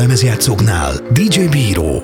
lemezjátszóknál DJ Bíró.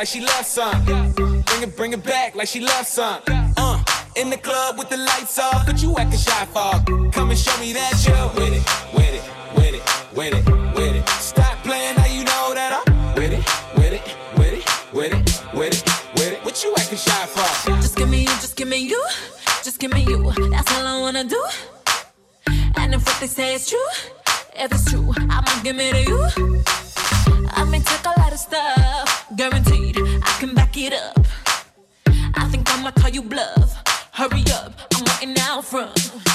like she loves some. Bring it, bring it back like she loves some. Uh, in the club with the lights off, but you acting shy for. Come and show me that you with it, with it, with it, with it, with it. Stop playing, now you know that I'm with it, with it, with it, with it, with it, with it. What you acting shy for? Just give me you, just give me you, just give me you. That's all I wanna do. And if what they say is true, if it's true, I'ma give it to you. I may take a lot of stuff, guaranteed I can back it up. I think I'ma call you bluff. Hurry up, I'm waiting out front.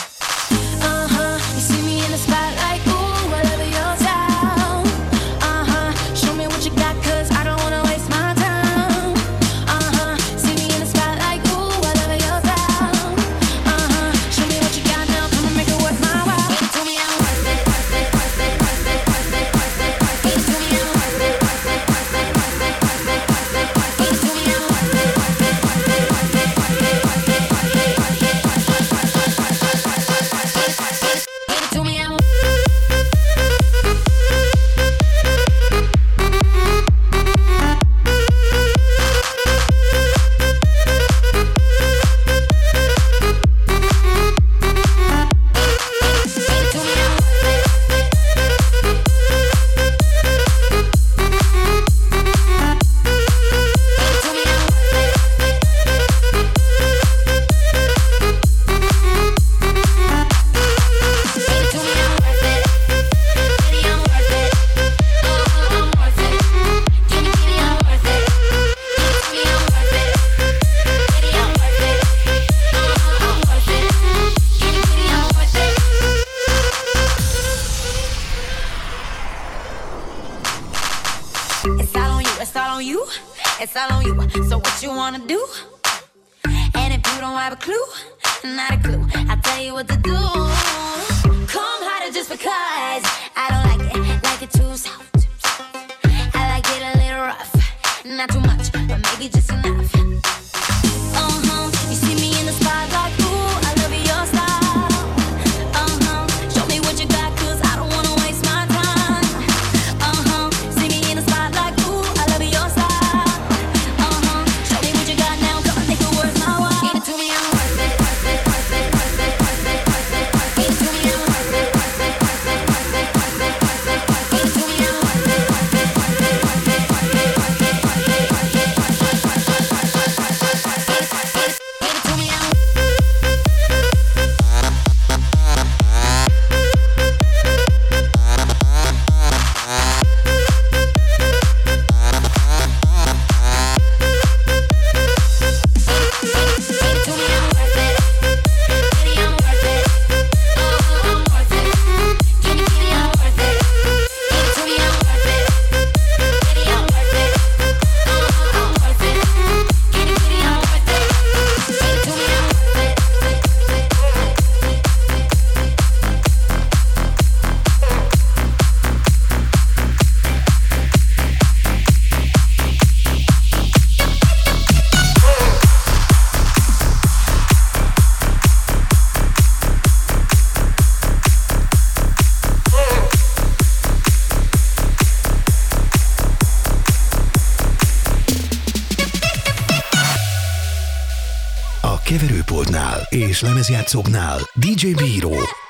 És lemezjátszóknál DJ Bíró.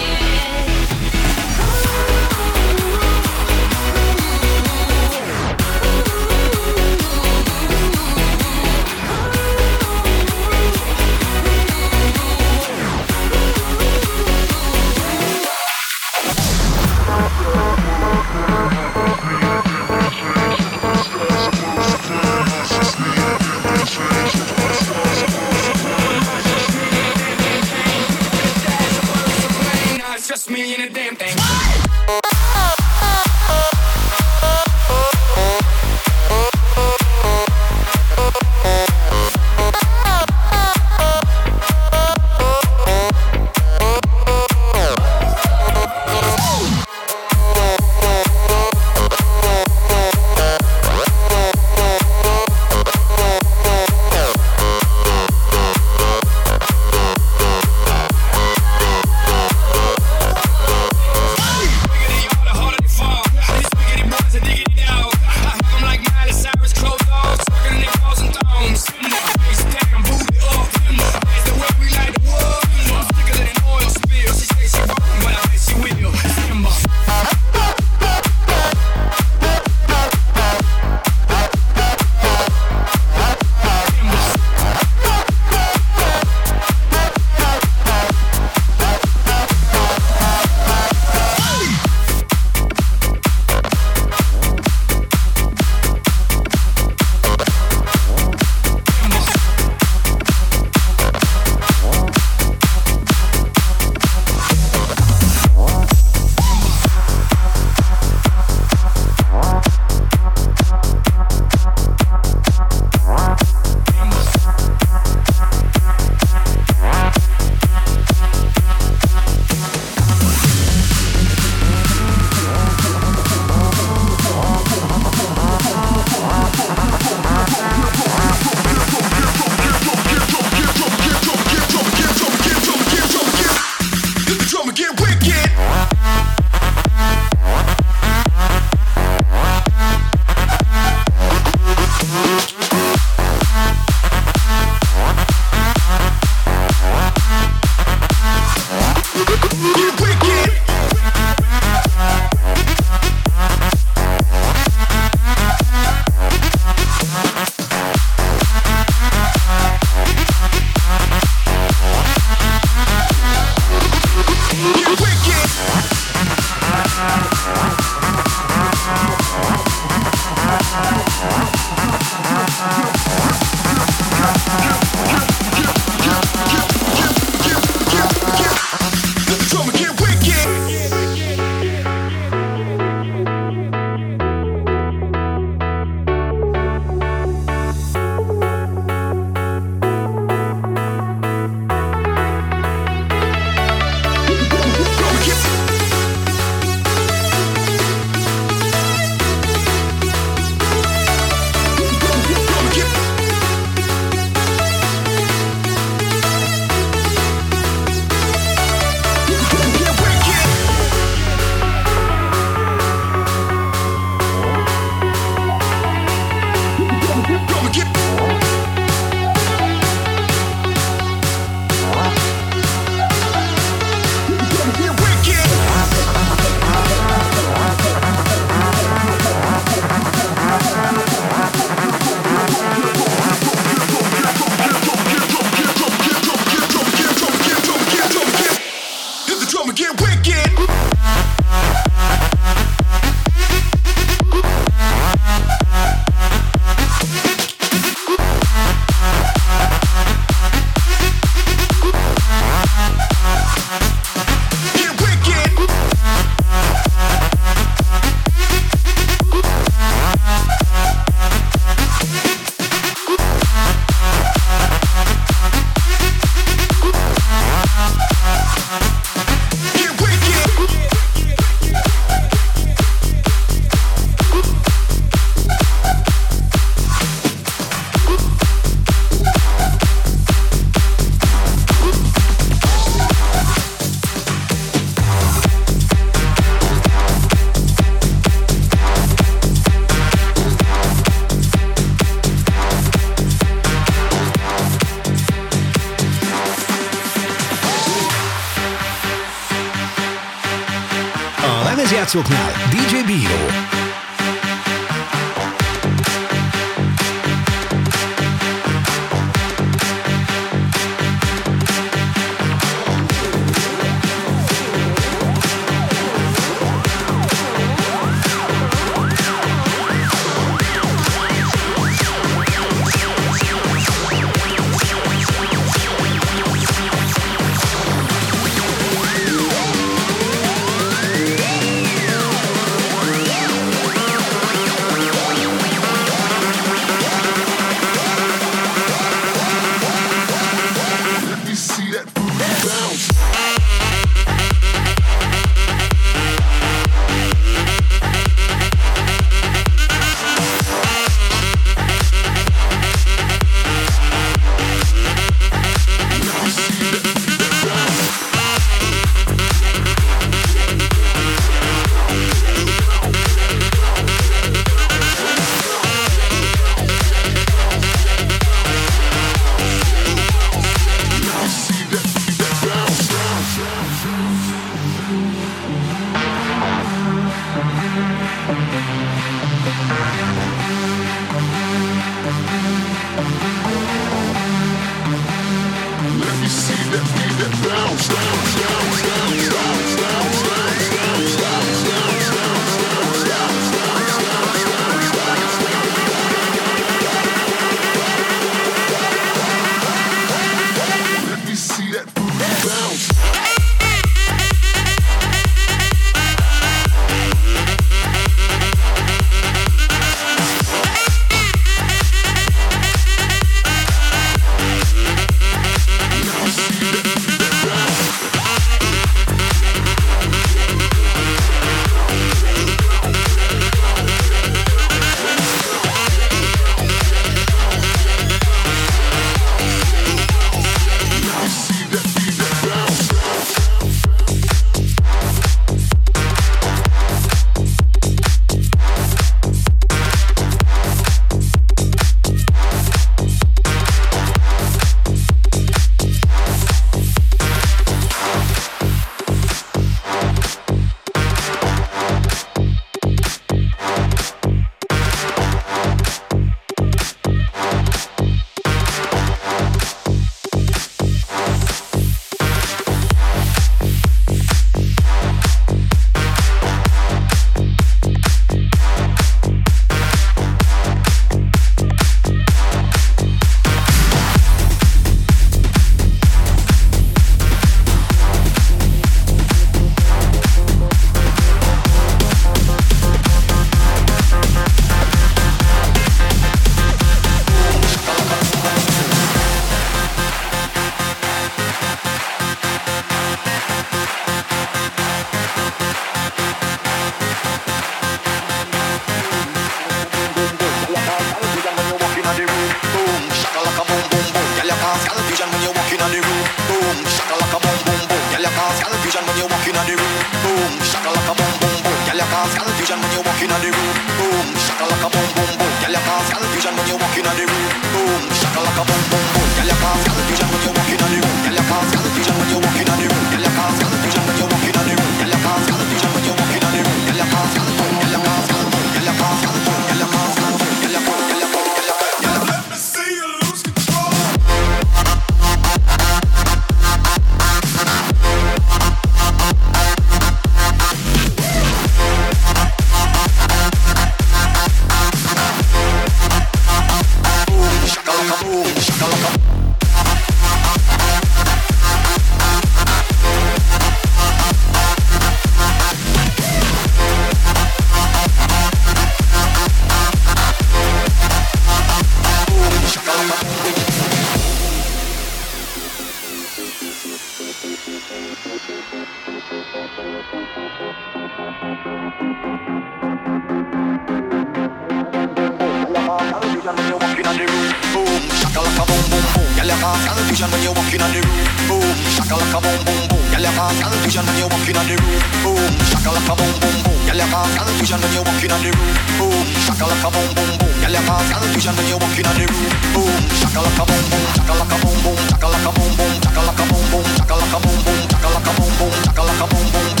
Shakalaka boom boom boom. Girl, you cause confusion when you walk in on the roof. Boom. Chaka like a boom boom boom. Girl, you cause confusion when you walk in on the roof. Boom. Chaka like a boom boom boom. Girl, you cause confusion when you walk in on the roof. Boom. Chaka like a boom boom. Chaka like a boom boom. Chaka like a boom boom. Chaka like a boom boom. Chaka like a boom boom. Chaka like a boom boom. Chaka like a boom boom.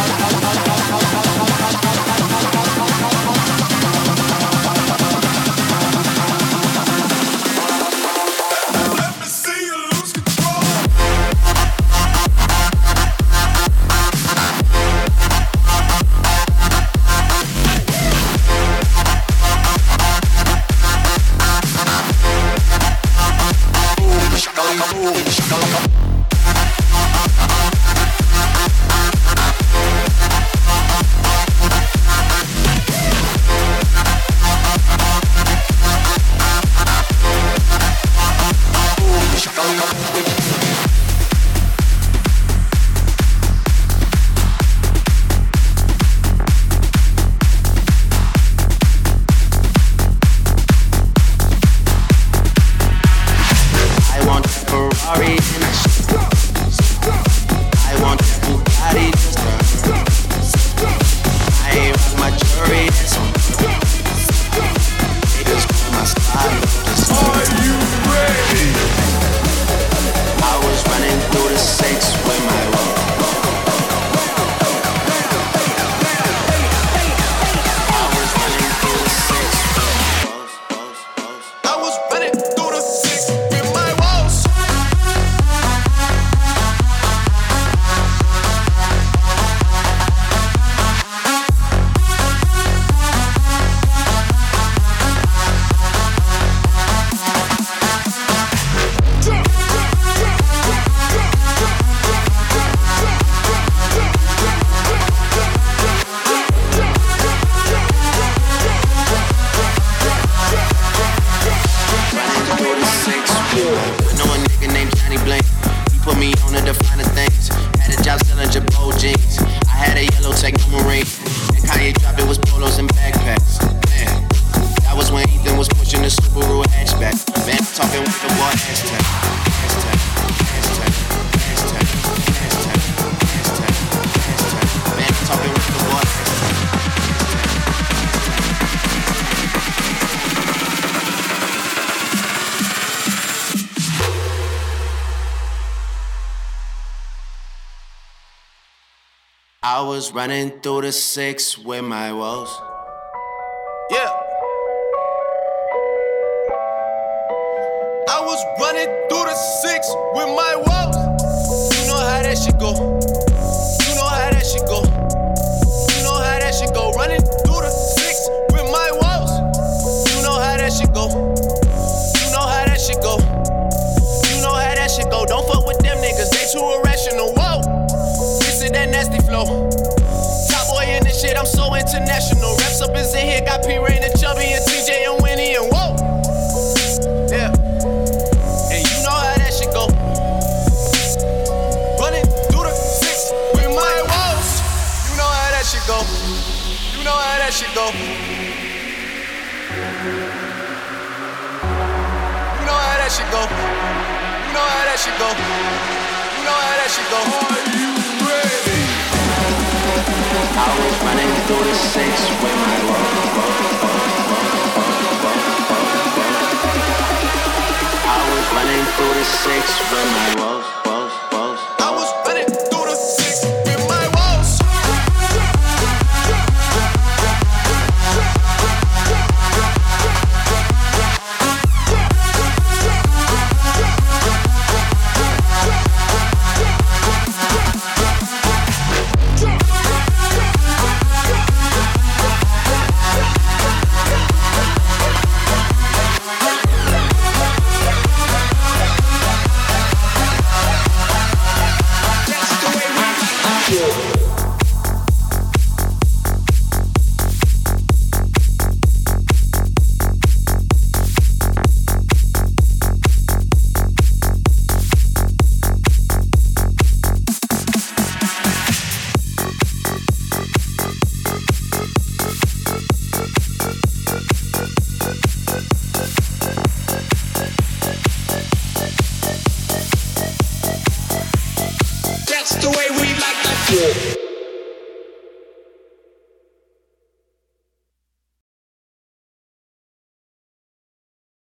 was running through the six with my woes. Go. You know how that shit go. You know how that shit go. You know how that shit go. Are you ready? I was running through the six with my I was running through the six with my